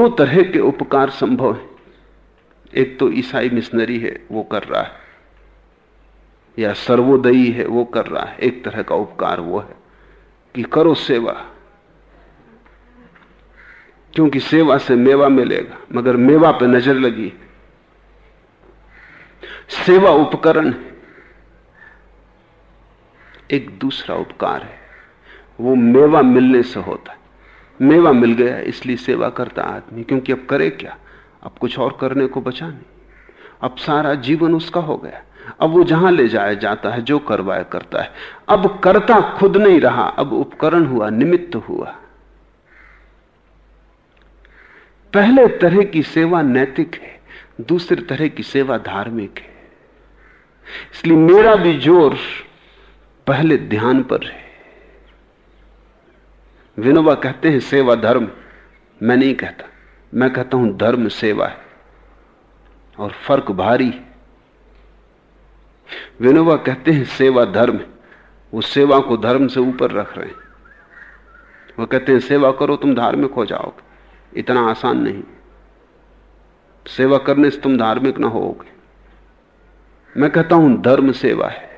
दो तरह के उपकार संभव है। एक तो ईसाई मिशनरी है, वो कर रहा है। या सर्वोदयी है, वो कर रहा है। एक तरह का उपकार वो है कि करो सेवा। क्योंकि सेवा से मेवा मिलेगा, मगर मेवा पे नज़र लगी सेवा उपकरण एक दूसरा उपकार है, वो मेवा मिलने से होता है। मेवा मिल गया, इसलिए सेवा करता आदमी। क्योंकि अब करे क्या? अब कुछ और करने को बचा नहीं। अब सारा जीवन उसका हो गया। अब वो जहाँ ले जाया जाता है, जो करवाए करता है। अब करता खुद नहीं रहा, अब उपकरण हुआ, निमित्त हुआ। पहले तरह की सेवा नैतिक है, दूसरे तरह की सेवा धार्मिक है। इसलिए मेरा भी ज़ोर पहले ध्यान पर है विनोबा कहते हैं, सेवा धर्म। मैं नहीं कहता। मैं कहता हूँ, धर्म सेवा है और फ़र्क भारी है। विनोबा कहते हैं, सेवा धर्म वो सेवा को धर्म से ऊपर रख रहे हैं। वो कहते हैं, सेवा करो, तुम धार्मिक हो जाओगे। इतना आसान नहीं। सेवा करने से तुम धार्मिक ना होगे। मैं कहता हूँ, धर्म सेवा है।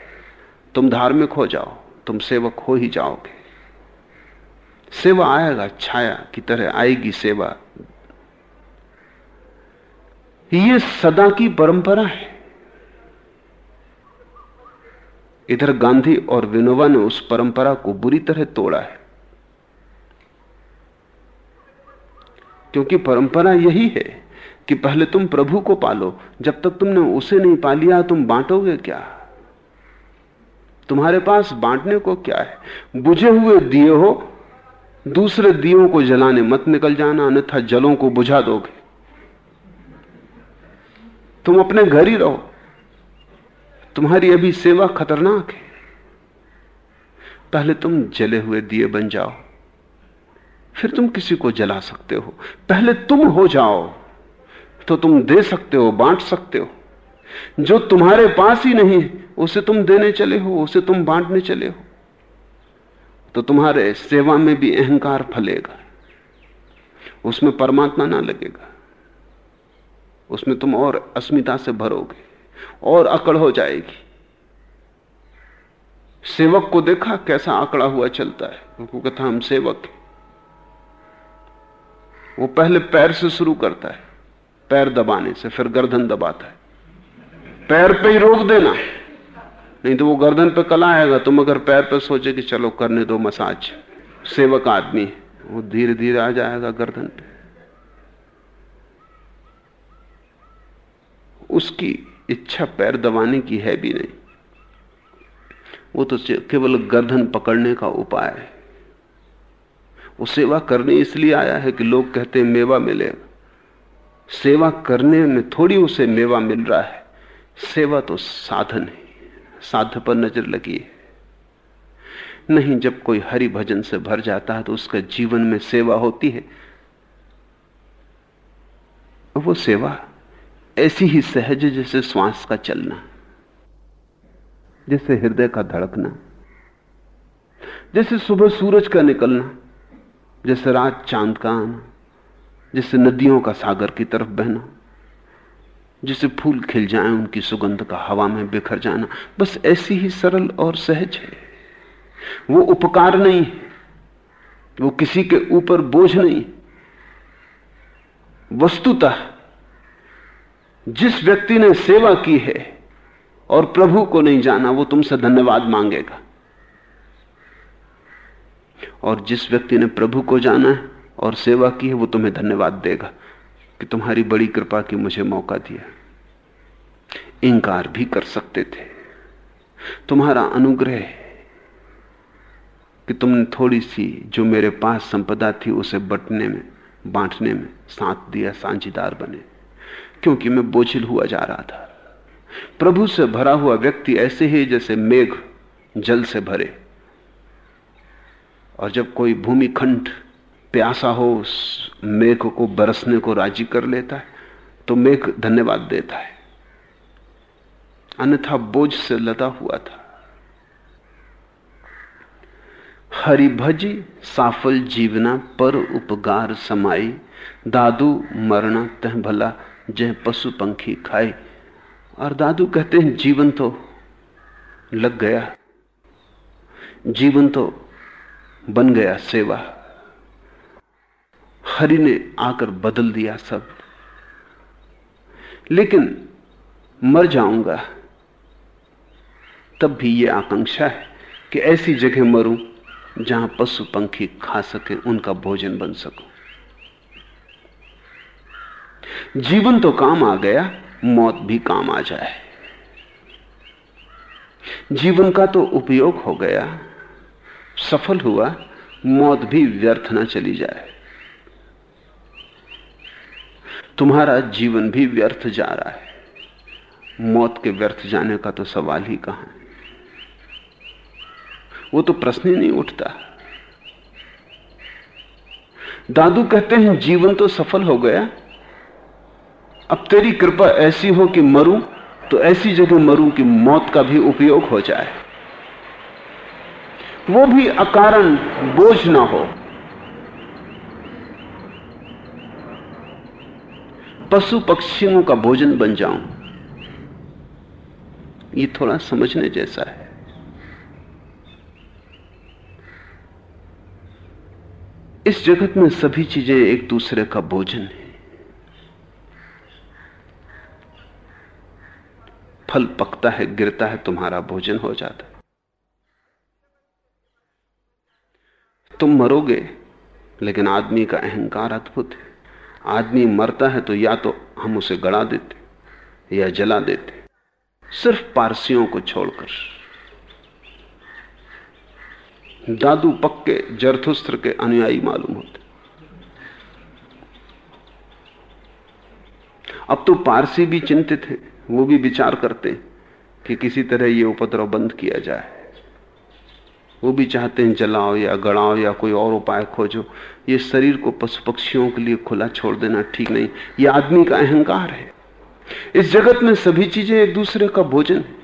तुम धार्मिक हो जाओ। तुम सेवक हो ही जाओगे। सेवा आएगा, छाया की तरह आएगी सेवा। ये सदा की परंपरा है। इधर गांधी और विनोबा ने उस परंपरा को बुरी तरह तोड़ा है। क्योंकि परंपरा यही है कि पहले तुम प्रभु को पालो, जब तक तुमने उसे नहीं पा लिया, तुम बांटोगे क्या? तुम्हारे पास बांटने को क्या है? बुझे हुए दिए हो दूसरे दियों को जलाने मत निकल जाना, अन्यथा जलों को बुझा दोगे। तुम अपने घर ही रहो। तुम्हारी अभी सेवा खतरनाक है। पहले तुम जले हुए दिए बन जाओ। फिर तुम किसी को जला सकते हो। पहले तुम हो जाओ तो तुम दे सकते हो, बांट सकते हो। जो तुम्हारे पास ही नहीं उसे तुम देने चले हो, उसे तुम बांटने चले हो। तो तुम्हारे सेवा में भी अहंकार फलेगा। उसमें परमात्मा ना लगेगा। उसमें तुम और अस्मिता से भरोगे, और अकड़ हो जाएगी। सेवक को देखा कैसा आंकड़ा हुआ चलता है। उनको कहता हम सेवक हैं। वो पहले पैर से शुरू करता है, पैर दबाने से, फिर गर्दन दबाता है। पैर पे ही रोक देना नहीं तो वो गर्दन पे कल आएगा, तुम अगर पैर पे सोचे कि चलो करने दो मसाज। सेवक आदमी वो धीरे धीरे आ जाएगा गर्दन पे। उसकी इच्छा पैर दबाने की है भी नहीं। वो तो केवल गर्दन पकड़ने का उपाय है। वो सेवा करने इसलिए आया है कि लोग कहते हैं, मेवा मिलेगा सेवा करने में थोड़ी उसे मेवा मिल रहा है। सेवा तो साधन है। साध्य पर नज़र लगी। नहीं, जब कोई हरि भजन से भर जाता है तो उसका जीवन में सेवा होती है। वो सेवा ऐसी ही सहज जैसे श्वास का चलना, जैसे हृदय का धड़कना, जैसे सुबह सूरज का निकलना, जैसे रात चाँद का आना, जैसे नदियों का सागर की तरफ़ बहना। जैसे फूल खिल जाए, उनकी सुगंध का हवा में बिखर जाना। बस ऐसी ही सरल और सहज है। वो उपकार नहीं वो किसी के ऊपर बोझ नहीं। वस्तुतः जिस व्यक्ति ने सेवा की है और प्रभु को नहीं जाना, वो तुमसे धन्यवाद मांगेगा। और जिस व्यक्ति ने प्रभु को जाना है और सेवा की है, वो तुम्हें धन्यवाद देगा। कि तुम्हारी बड़ी कृपा की मुझे मौका दिया। इंकार भी कर सकते थे। तुम्हारा अनुग्रह कि तुमने थोड़ी सी जो मेरे पास संपदा थी उसे बटने में, बांटने में साथ दिया, साझीदार बने। क्योंकि मैं बोझिल हुआ जा रहा था। प्रभु से भरा हुआ व्यक्ति ऐसे ही जैसे मेघ जल से भरे। और जब कोई भूमिखंड प्यासा हो, उस मेघ को बरसने को राज़ी कर लेता है तो मेघ धन्यवाद देता है। अन्यथा बोझ से लदा हुआ था। हरिभज साफल जीवना पर उपगार समाई, दादू मरना तह भला जह पशु पंखी खाए। और दादू कहते हैं, जीवन तो लग गया। जीवन तो बन गया सेवा। हरि ने आकर बदल दिया सब। लेकिन मर जाऊँगा, तब भी यह आकांक्षा है कि ऐसी जगह मरूं जहाँ पशु पंखी खा सके, उनका भोजन बन सकूँ। जीवन तो काम आ गया, मौत भी काम आ जाए। जीवन का तो उपयोग हो गया, सफल हुआ, मौत भी व्यर्थ ना चली जाए। तुम्हारा जीवन भी व्यर्थ जा रहा है। मौत के व्यर्थ जाने का तो सवाल ही कहाँ है? वो तो प्रश्न ही नहीं उठता। दादू कहते हैं, जीवन तो सफल हो गया। अब तेरी कृपा ऐसी हो कि मरूं तो ऐसी जगह मरूं कि मौत का भी उपयोग हो जाए। वो भी अकारण बोझ ना हो। पशु पक्षियों का भोजन बन जाऊँ। ये थोड़ा समझने जैसा है। इस जगत में सभी चीज़ें एक दूसरे का भोजन है। फल पकता है, गिरता है, तुम्हारा भोजन हो जाता है। तुम मरोगे, लेकिन आदमी का अहंकार अद्भुत है। आदमी मरता है तो या तो हम उसे गड़ा देते या जला देते। सिर्फ़ पारसियों को छोड़कर। दादू पक्के जरथुस्त्र के अनुयायी मालूम होते। अब तो पारसी भी चिंतित हैं, वो भी विचार करते कि किसी तरह ये उपद्रव बंद किया जाए। वो भी चाहते हैं जलाओ या गड़ाओ या कोई और उपाय खोजो। ये शरीर को पशु पक्षियों के लिए खुला छोड़ देना ठीक नहीं। ये आदमी का अहंकार है। इस जगत में सभी चीज़ें एक दूसरे का भोजन है।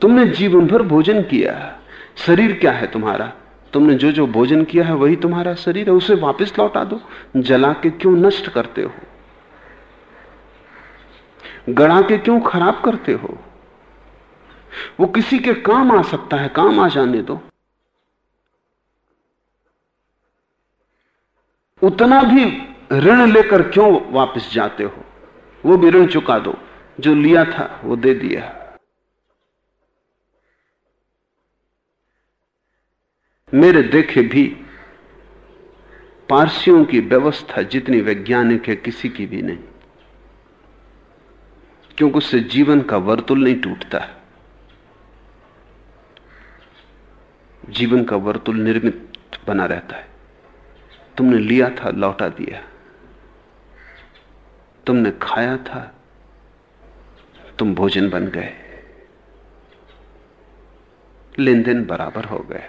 तुमने जीवन भर भोजन किया। शरीर क्या है तुम्हारा? तुमने जो जो भोजन किया है वही तुम्हारा शरीर है। उसे वापस लौटा दो। जला के क्यों नष्ट करते हो? गड़ा के क्यों खराब करते हो? वो किसी के काम आ सकता है, काम आ जाने दो। उतना भी ऋण लेकर क्यों वापस जाते हो? वो भी ऋण चुका दो। जो लिया था, वो दे दिया। मेरे देखे भी पारसियों की व्यवस्था जितनी वैज्ञानिक है, किसी की भी नहीं। क्योंकि उससे जीवन का वर्तुल नहीं टूटता। जीवन का वर्तुल निर्मित बना रहता है। तुमने लिया था, लौटा दिया। तुमने खाया था, तुम भोजन बन गए। लेन देन बराबर हो गए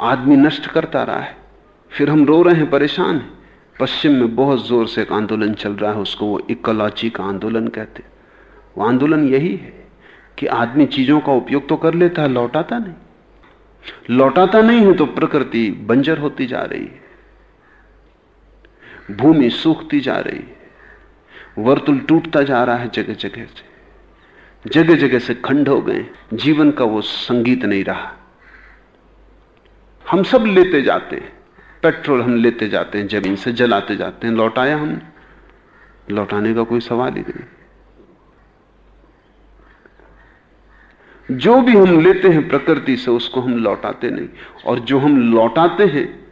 आदमी नष्ट करता रहा है, फिर हम रो रहे हैं, परेशान हैं। पश्चिम में बहुत ज़ोर से एक आंदोलन चल रहा है, उसको वो इकोलॉजी का आंदोलन कहते वो आंदोलन यही है। कि आदमी चीज़ों का उपयोग तो कर लेता है, लौटाता नहीं। लौटाता नहीं है तो प्रकृति बंजर होती जा रही है। भूमि सूखती जा रही है। वर्तुल टूटता जा रहा है जगह जगह से। जगह जगह से खंड हो गए जीवन का वो संगीत नहीं रहा। हम सब लेते जाते हैं। पेट्रोल हम लेते जाते हैं, ज़मीन से जलाते जाते हैं। लौटाया हम लौटाने का कोई सवाल ही नहीं। जो भी हम लेते हैं प्रकृति से, उसको हम लौटाते नहीं। और जो हम लौटाते हैं,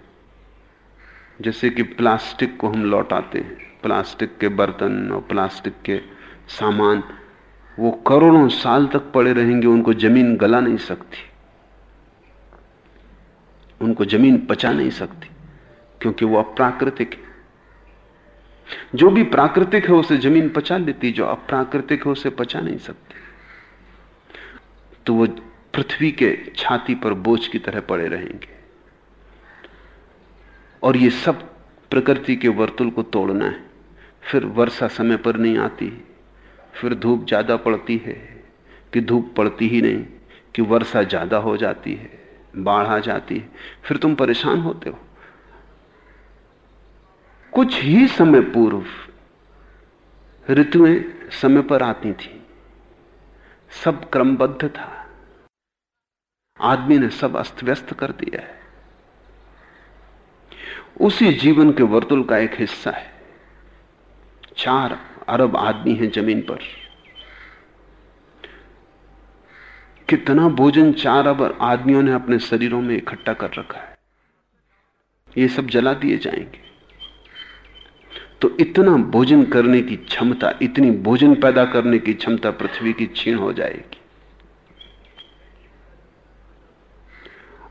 जैसे कि प्लास्टिक को हम लौटाते हैं, प्लास्टिक के बर्तन और प्लास्टिक के सामान, वो करोड़ों साल तक पड़े रहेंगे, उनको ज़मीन गला नहीं सकती। उनको ज़मीन पचा नहीं सकती, क्योंकि वो अप्राकृतिक है। जो भी प्राकृतिक है, उसे ज़मीन पचा लेती, जो अप्राकृतिक है, उसे पचा नहीं सकती। तो वो पृथ्वी के छाती पर बोझ की तरह पड़े रहेंगे। और ये सब प्रकृति के वर्तुल को तोड़ना है। फिर वर्षा समय पर नहीं आती फिर धूप ज़्यादा पड़ती है कि धूप पड़ती ही नहीं, कि वर्षा ज़्यादा हो जाती है, बाढ़ आ जाती है। फिर तुम परेशान होते हो। कुछ ही समय पूर्व ऋतुएँ समय पर आती थी। सब क्रमबद्ध था। आदमी ने सब अस्त व्यस्त कर दिया है। उसी जीवन के वर्तुल का एक हिस्सा है। चार अरब आदमी हैं ज़मीन पर। कितना भोजन चार अरब आदमियों ने अपने शरीरों में इकट्ठा कर रखा है। ये सब जला दिए जाएँगे। तो इतना भोजन करने की क्षमता, इतनी भोजन पैदा करने की क्षमता पृथ्वी की छीण हो जाएगी।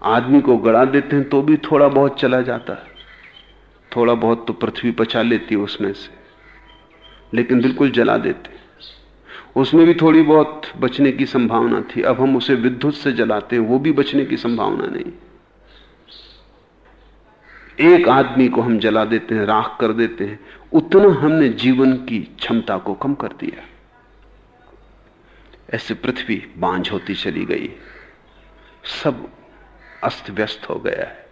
आदमी को गड़ा देते हैं तो भी थोड़ा बहुत चला जाता है। थोड़ा बहुत तो पृथ्वी पचा लेती है उसमें से, लेकिन बिल्कुल जला देते उसमें भी थोड़ी बहुत बचने की संभावना थी, अब हम उसे विद्युत से जलाते हैं, वो भी बचने की संभावना नहीं। एक आदमी को हम जला देते हैं, राख कर देते हैं उतना हमने जीवन की क्षमता को कम कर दिया। ऐसे पृथ्वी बांझ होती चली गई। सब अस्त व्यस्त हो गया है।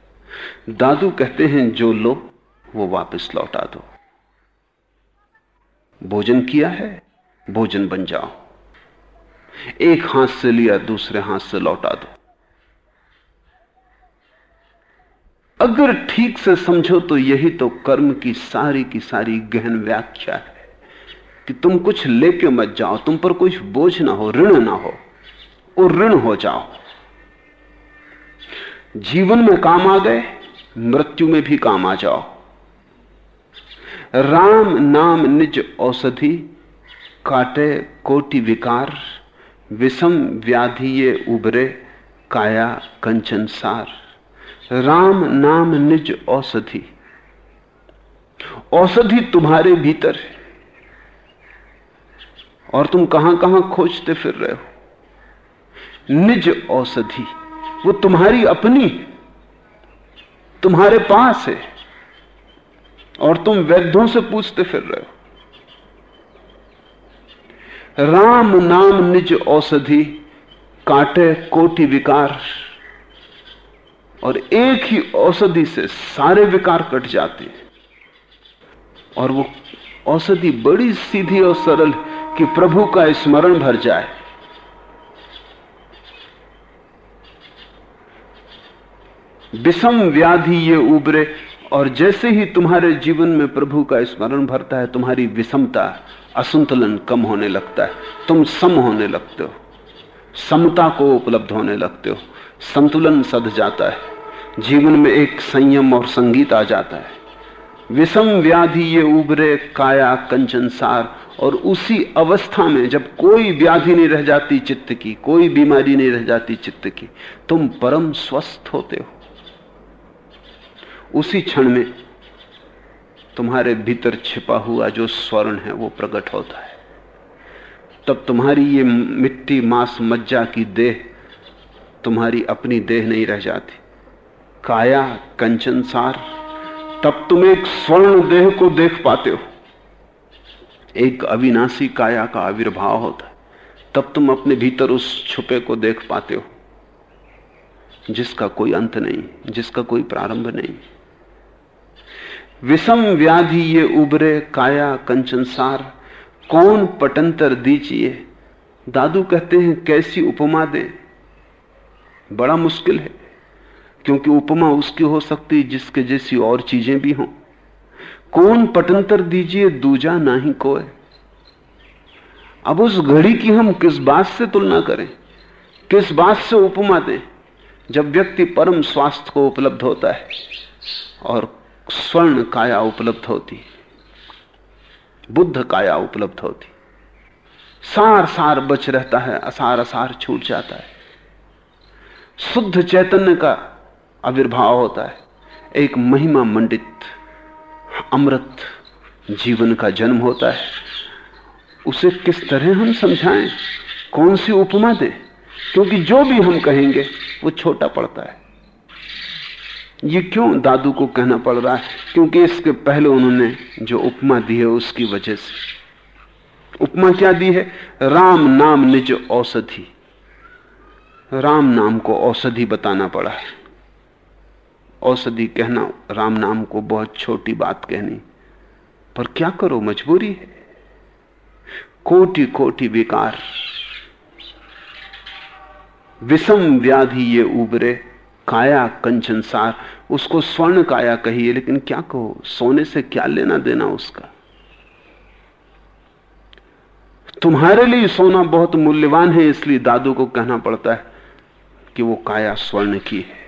दादू कहते हैं, जो लो, वो वापस लौटा दो। भोजन किया है, भोजन बन जाओ। एक हाथ से लिया, दूसरे हाथ से लौटा दो। अगर ठीक से समझो तो यही तो कर्म की सारी की सारी गहन व्याख्या है कि तुम कुछ लेके मत जाओ, तुम पर कुछ बोझ ना हो, ऋण ना हो, और ऋण हो जाओ। जीवन में काम आ गए, मृत्यु में भी काम आ जाओ। राम नाम निज औषधि, काटे कोटि विकार, विषम व्याधि ये उबरे काया कंचन सार। राम नाम निज औषधि। औषधि तुम्हारे भीतर है। और तुम कहाँ कहाँ खोजते फिर रहे हो? निज औषधि, वो तुम्हारी अपनी तुम्हारे पास है। और तुम वैद्यों से पूछते फिर रहे हो। राम नाम निज औषधि, काटे कोटि विकार। और एक ही औषधि से सारे विकार कट जाते हैं। और वो औषधि बड़ी सीधी और सरल कि प्रभु का स्मरण भर जाए। विषम व्याधि ये उबरे और जैसे ही तुम्हारे जीवन में प्रभु का स्मरण भरता है, तुम्हारी विषमता, असंतुलन कम होने लगता है। तुम सम होने लगते हो। समता को उपलब्ध होने लगते हो। संतुलन सध जाता है। जीवन में एक संयम और संगीत आ जाता है। विषम व्याधि ये उबरे काया कंचनसार और उसी अवस्था में जब कोई व्याधि नहीं रह जाती चित्त की, कोई बीमारी नहीं रह जाती चित्त की, तुम परम स्वस्थ होते हो। उसी क्षण में तुम्हारे भीतर छिपा हुआ जो स्वर्ण है, वो प्रकट होता है। तब तुम्हारी ये मिट्टी मांस मज्जा की देह तुम्हारी अपनी देह नहीं रह जाती। काया कंचन सार, तब तुम एक स्वर्ण देह को देख पाते हो। एक अविनाशी काया का आविर्भाव होता तब तुम अपने भीतर उस छुपे को देख पाते हो, जिसका कोई अंत नहीं, जिसका कोई प्रारंभ नहीं। विषम व्याधि ये उबरे काया कंचनसार कौन पटंतर दीजिए? दादू कहते हैं, कैसी उपमा दें? बड़ा मुश्किल है, क्योंकि उपमा उसकी हो सकती जिसके जैसी और चीज़ें भी हों। कौन पटंतर दीजिए, दूजा ना ही कोय अब उस घड़ी की हम किस बात से तुलना करें? किस बात से उपमा दें? जब व्यक्ति परम स्वास्थ्य को उपलब्ध होता है और स्वर्ण काया उपलब्ध होती बुद्ध काया उपलब्ध होती सार सार बच रहता है असार असार छूट जाता है। शुद्ध चैतन्य का आविर्भाव होता है। एक महिमा मंडित, अमृत जीवन का जन्म होता है। उसे किस तरह हम समझाएँ? कौन सी उपमा दें? क्योंकि जो भी हम कहेंगे, वो छोटा पड़ता है। ये क्यों दादू को कहना पड़ रहा है? क्योंकि इसके पहले उन्होंने जो उपमा दी है, उसकी वजह से। उपमा क्या दी है? राम नाम निज औषधि। राम नाम को औषधि बताना पड़ा है। औषधि कहना, राम नाम को बहुत छोटी बात कहनी। पर क्या करो, मजबूरी है। कोटि कोटि विकार। विषम व्याधि ये उबरे, काया कंचन सार। उसको स्वर्ण काया कहिए, लेकिन क्या कहो, सोने से क्या लेना देना उसका? तुम्हारे लिए सोना बहुत मूल्यवान है, इसलिए दादू को कहना पड़ता है। कि वो काया स्वर्ण की है।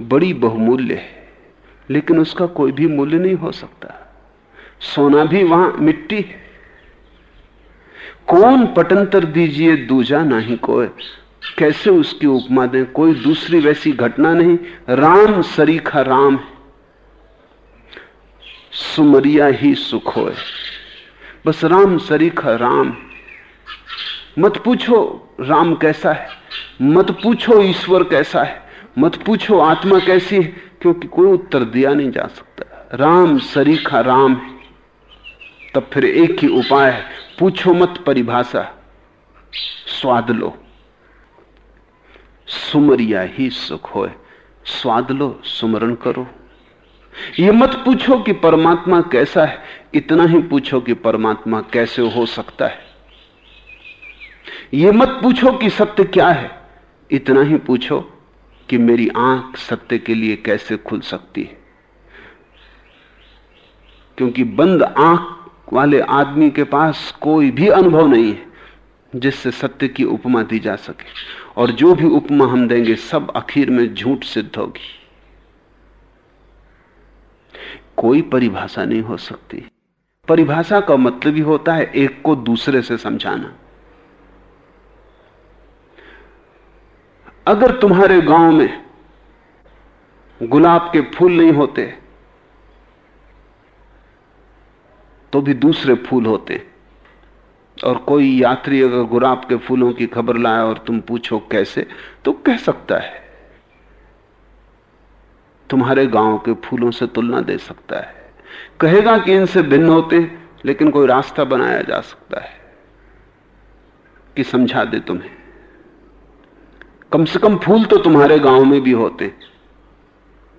बड़ी बहुमूल्य है, लेकिन उसका कोई भी मूल्य नहीं हो सकता। सोना भी वहाँ मिट्टी है। कौन पटंतर दीजिए दूजा नहीं कोई कैसे उसकी उपमा दें? कोई दूसरी वैसी घटना नहीं। राम सरीखा राम है। सुमरिया ही सुख होए। बस राम सरीखा राम। मत पूछो राम कैसा है। मत पूछो ईश्वर कैसा है, मत पूछो आत्मा कैसी है, क्योंकि कोई उत्तर दिया नहीं जा सकता। राम सरीखा राम है। तब फिर एक ही उपाय है, पूछो मत परिभाषा। स्वाद लो। सुमरिया ही सुख होए। स्वाद लो, सुमरण करो। ये मत पूछो कि परमात्मा कैसा है, इतना ही पूछो कि परमात्मा कैसे हो सकता है। ये मत पूछो कि सत्य क्या है इतना ही पूछो कि मेरी आँख सत्य के लिए कैसे खुल सकती है। क्योंकि बंद आँख वाले आदमी के पास कोई भी अनुभव नहीं है जिससे सत्य की उपमा दी जा सके। और जो भी उपमा हम देंगे, सब आखिर में झूठ सिद्ध होगी। कोई परिभाषा नहीं हो सकती। परिभाषा का मतलब ही होता है एक को दूसरे से समझाना। अगर तुम्हारे गाँव में गुलाब के फूल नहीं होते तो भी दूसरे फूल होते। और कोई यात्री अगर गुलाब के फूलों की खबर लाए और तुम पूछो कैसे तो कह सकता है, तुम्हारे गाँव के फूलों से तुलना दे सकता है। कहेगा कि इनसे भिन्न होते, लेकिन कोई रास्ता बनाया जा सकता है कि समझा दे तुम्हें। कम से कम फूल तो तुम्हारे गाँव में भी होते।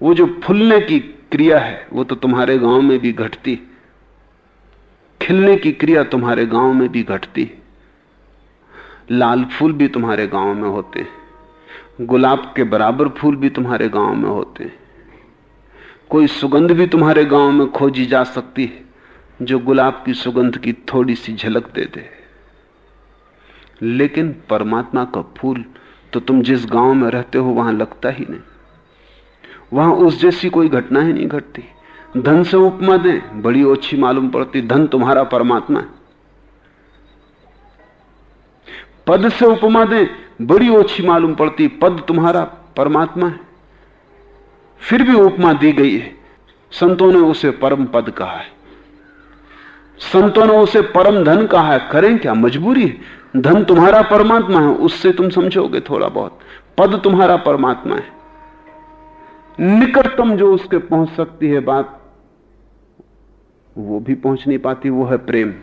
वो जो फूलने की क्रिया है, वो तो तुम्हारे गाँव में भी घटती। खिलने की क्रिया तुम्हारे गाँव में भी घटती। लाल फूल भी तुम्हारे गाँव में होते। गुलाब के बराबर फूल भी तुम्हारे गाँव में होते। कोई सुगंध भी तुम्हारे गाँव में खोजी जा सकती है, जो गुलाब की सुगंध की थोड़ी सी झलक दे दे। लेकिन परमात्मा का फूल तो तुम जिस गाँव में रहते हो, वहाँ लगता ही नहीं। वहाँ उस जैसी कोई घटना ही नहीं घटती। धन से उपमा दें, बड़ी ओछी मालूम पड़ती, धन तुम्हारा परमात्मा है। पद से उपमा दें, बड़ी ओछी मालूम पड़ती, पद तुम्हारा परमात्मा है। फिर भी उपमा दी गई है। संतों ने उसे परम पद कहा है। संतों ने उसे परम धन कहा है। करें क्या? मजबूरी है। धन तुम्हारा परमात्मा है, उससे तुम समझोगे थोड़ा बहुत। पद तुम्हारा परमात्मा है। निकटतम जो उसके पहुँच सकती है बात, वो भी पहुँच नहीं पाती, वो है प्रेम।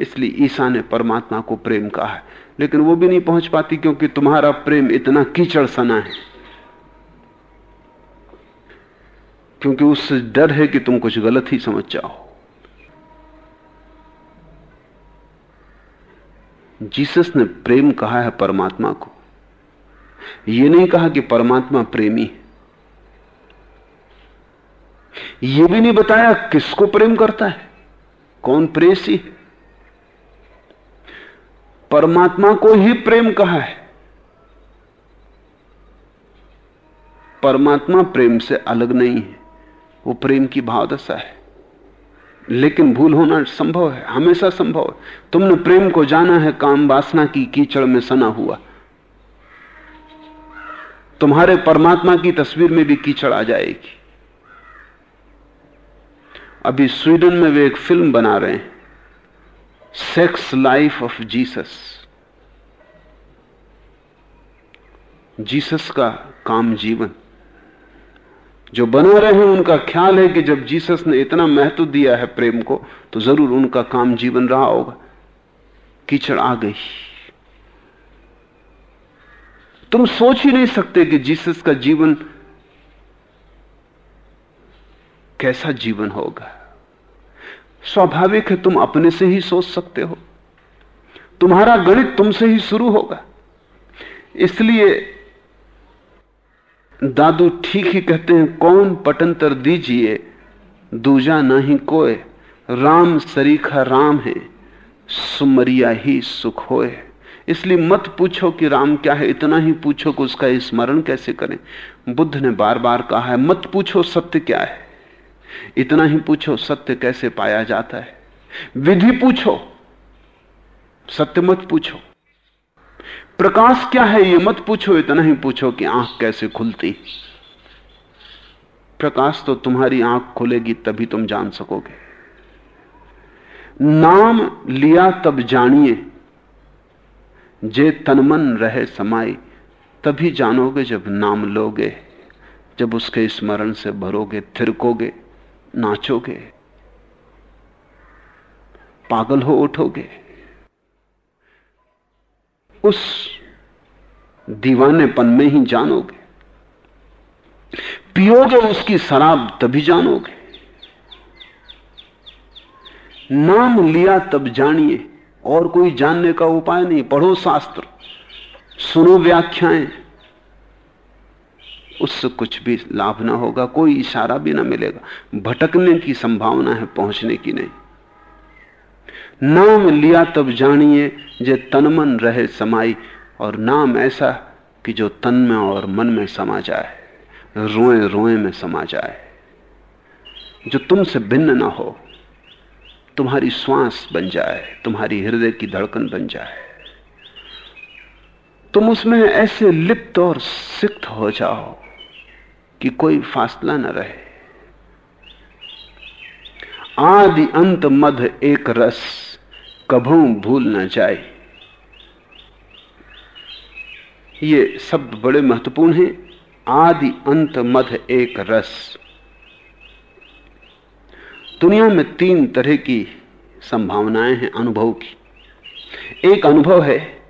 इसलिए ईसा ने परमात्मा को प्रेम कहा है। लेकिन वो भी नहीं पहुँच पाती क्योंकि तुम्हारा प्रेम इतना कीचड़ सना है। क्योंकि उससे डर है कि तुम कुछ गलत ही समझ जाओ। जीसस ने प्रेम कहा है परमात्मा को। यह नहीं कहा कि परमात्मा प्रेमी है। यह भी नहीं बताया किसको प्रेम करता है, कौन प्रेसी है। परमात्मा को ही प्रेम कहा है। परमात्मा प्रेम से अलग नहीं है, वो प्रेम की भावदशा है। लेकिन भूल होना संभव है, हमेशा संभव है। तुमने प्रेम को जाना है, काम वासना की कीचड़ में सना हुआ। तुम्हारे परमात्मा की तस्वीर में भी कीचड़ आ जाएगी। अभी स्वीडन में वे एक फ़िल्म बना रहे हैं sex life of Jesus Jesus का काम जीवन। जो बना रहे हैं, उनका ख्याल है कि जब जीसस ने इतना महत्व दिया है प्रेम को तो ज़रूर उनका काम जीवन रहा होगा। कीचड़ आ गई। तुम सोच ही नहीं सकते कि जीसस का जीवन कैसा जीवन होगा। स्वाभाविक है, तुम अपने से ही सोच सकते हो। तुम्हारा गणित तुमसे ही शुरू होगा। इसलिए दादू ठीक ही कहते हैं, कौन पटंतर दीजिए, दूजा नहीं कोय राम सरीखा राम है, सुमरिया ही सुख होए। इसलिए मत पूछो कि राम क्या है, इतना ही पूछो कि उसका स्मरण कैसे करें। बुद्ध ने बार बार कहा है, मत पूछो सत्य क्या है। इतना ही पूछो, सत्य कैसे पाया जाता है। विधि पूछो, सत्य मत पूछो। प्रकाश क्या है ये मत पूछो, इतना ही पूछो कि आँख कैसे खुलती। प्रकाश तो तुम्हारी आँख खुलेगी तभी तुम जान सकोगे। नाम लिया तब जानिए, जे तनमन रहे समाई तभी जानोगे जब नाम लोगे, जब उसके स्मरण से भरोगे, थिरकोगे, नाचोगे। पागल हो उठोगे। उस दीवानेपन में ही जानोगे। पियोगे उसकी शराब तभी जानोगे। नाम लिया तब जानिए, और कोई जानने का उपाय नहीं। पढ़ो शास्त्र, सुनो व्याख्याएँ। उससे कुछ भी लाभ ना होगा, कोई इशारा भी ना मिलेगा। भटकने की संभावना है, पहुँचने की नहीं। नाम लिया तब जानिए जे तन मन रहे समाई, और नाम ऐसा कि जो तन में और मन में समा जाए, रोए रोए में समा जाए। जो तुमसे भिन्न ना हो, तुम्हारी श्वास बन जाए, तुम्हारी हृदय की धड़कन बन जाए। तुम उसमें ऐसे लिप्त और सिक्त हो जाओ कि कोई फासला न रहे। आदि अंत मध एक रस। कभू भूल न जाए। ये शब्द बड़े महत्वपूर्ण हैं। आदि अंत मध एक रस। दुनिया में तीन तरह की संभावनाएँ हैं अनुभव की। एक अनुभव है,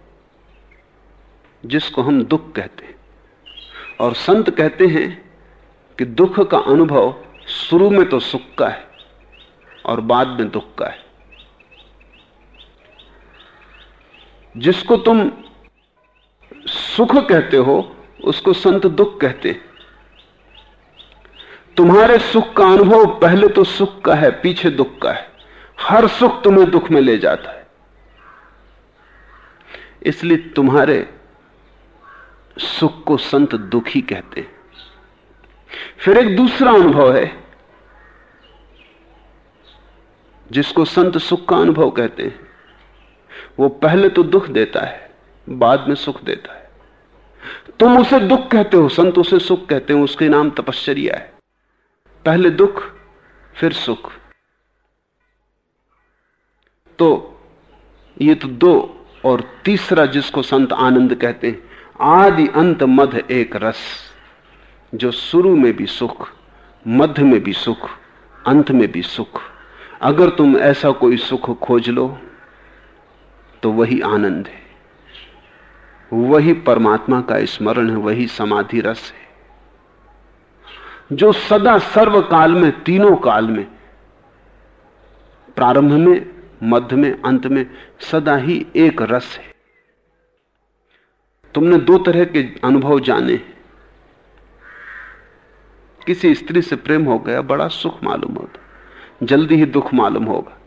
जिसको हम दुख कहते हैं। और संत कहते हैं कि दुख का अनुभव शुरू में तो सुख का है और बाद में दुख का है। जिसको तुम सुख कहते हो, उसको संत दुख कहते तुम्हारे सुख का अनुभव पहले तो सुख का है, पीछे दुख का है। हर सुख तुम्हें दुख में ले जाता है। इसलिए तुम्हारे सुख को संत दुखी कहते हैं। फिर एक दूसरा अनुभव है, जिसको संत सुख का अनुभव कहते हैं। वो पहले तो दुख देता है, बाद में सुख देता है। तुम उसे दुख कहते हो, संत उसे सुख कहते हो, उसके नाम तपश्चर्या है। पहले दुख, फिर सुख। तो ये तो दो और तीसरा जिसको संत आनंद कहते हैं, आदि अंत मध्य एक रस, जो शुरू में भी सुख, मध्य में भी सुख, अंत में भी सुख। अगर तुम ऐसा कोई सुख खोज लो तो वही आनंद है। वही परमात्मा का स्मरण है, वही समाधि रस है। जो सदा सर्व काल में, तीनों काल में, प्रारंभ में, मध्य में, अंत में, सदा ही एक रस है। तुमने दो तरह के अनुभव जाने किसी स्त्री से प्रेम हो गया, बड़ा सुख मालूम होता, जल्दी ही दुख मालूम होगा।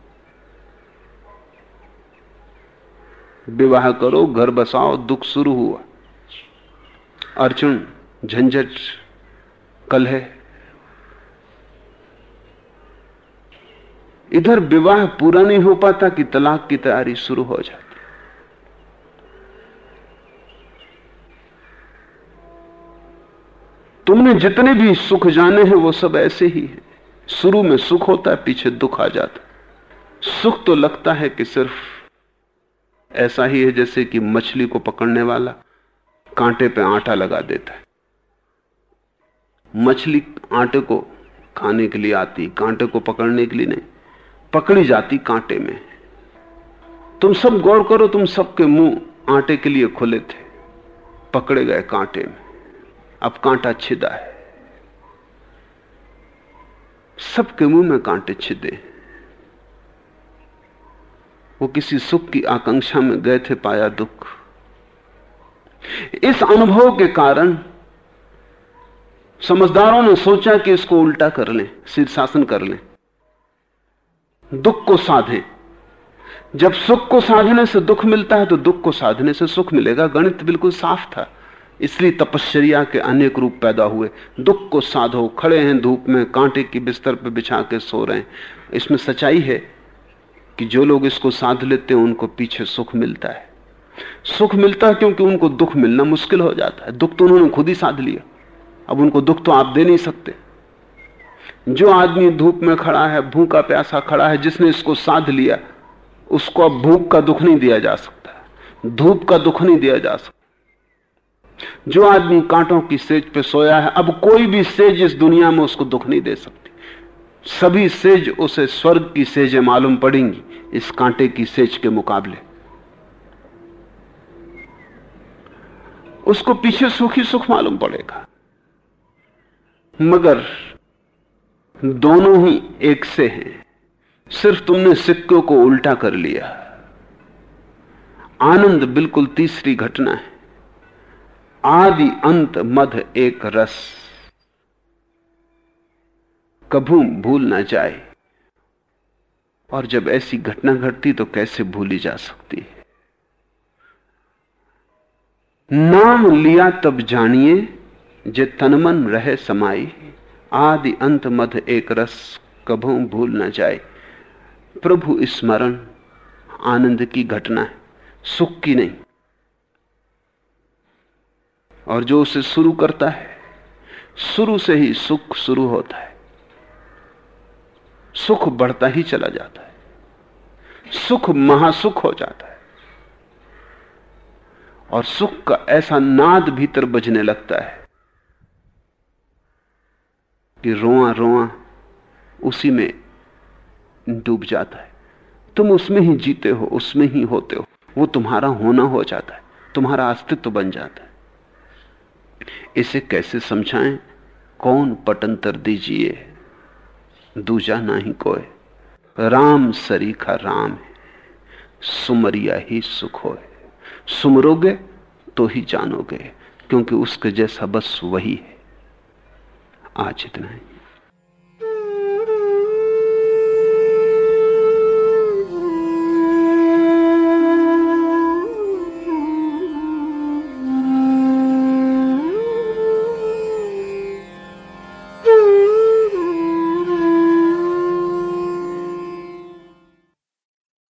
विवाह करो, घर बसाओ, दुख शुरू हुआ। अर्जुन, झंझट कल है। इधर विवाह पूरा नहीं हो पाता कि तलाक की तैयारी शुरू हो जाती। तुमने जितने भी सुख जाने हैं, वो सब ऐसे ही है। शुरू में सुख होता है, पीछे दुख आ जाता सुख तो लगता है कि सिर्फ़ ऐसा ही है जैसे कि मछली को पकड़ने वाला कांटे पे आटा लगा देता है। मछली आटे को खाने के लिए आती, कांटे को पकड़ने के लिए नहीं, पकड़ी जाती कांटे में। तुम सब गौर करो, तुम सबके मुँह आटे के लिए खुले थे, पकड़े गए कांटे में। अब कांटा छिदा है। सबके मुँह में कांटे छिदे वो किसी सुख की आकांक्षा में गए थे, पाया दुख। इस अनुभव के कारण समझदारों ने सोचा कि इसको उल्टा कर लें शीर्षासन कर लें। दुख को साधें। जब सुख को साधने से दुख मिलता है तो दुख को साधने से सुख मिलेगा। गणित बिल्कुल साफ़ था। इसलिए तपश्चर्या के अनेक रूप पैदा हुए। दुख को साधो। खड़े हैं धूप में, कांटे की बिस्तर पर बिछा के सो रहे हैं। इसमें सच्चाई है कि जो लोग इसको साध लेते हैं, उनको पीछे सुख मिलता है। सुख मिलता है क्योंकि उनको दुख मिलना मुश्किल हो जाता है। दुख तो उन्होंने खुद ही साध लिया। अब उनको दुख तो आप दे नहीं सकते। जो आदमी धूप में खड़ा है, भूखा प्यासा खड़ा है, जिसने इसको साध लिया, उसको अब भूख का दुख नहीं दिया जा सकता। धूप का दुख नहीं दिया जा सकता। जो आदमी कांटों की सेज पे सोया है, अब कोई भी सेज इस दुनिया में उसको दुख नहीं दे सकती। सभी सेज उसे स्वर्ग की सेजें मालूम पड़ेंगी, इस कांटे की सेज के मुकाबले। उसको पीछे सुख सुख मालूम पड़ेगा। मगर दोनों ही एक से हैं। सिर्फ़ तुमने सिक्कों को उल्टा कर लिया। आनंद बिल्कुल तीसरी घटना है। आदि अंत मध एक रस। कभू भूल ना जाए। और जब ऐसी घटना घटती तो कैसे भूली जा सकती? है नाम लिया तब जानिए, जे तनमन रहे समाई। आदि अंत मध एक रस कभू भूल ना जाए। प्रभु स्मरण, आनंद की घटना है, सुख की नहीं। और जो उसे शुरू करता है, शुरू से ही सुख शुरू होता है। सुख बढ़ता ही चला जाता है। सुख महासुख हो जाता है। और सुख का ऐसा नाद भीतर बजने लगता है कि रोआ रोआ उसी में डूब जाता है। तुम उसमें ही जीते हो, उसमें ही होते हो। वो तुम्हारा होना हो जाता है, तुम्हारा अस्तित्व तो बन जाता है। इसे कैसे समझाएँ? कौन पटंतर दीजिए? दूजा ना ही कोय राम सरीखा राम है, सुमरिया ही सुख हो सुमरोगे तो ही जानोगे, क्योंकि उसके जैसा बस वही है। आज इतना ही।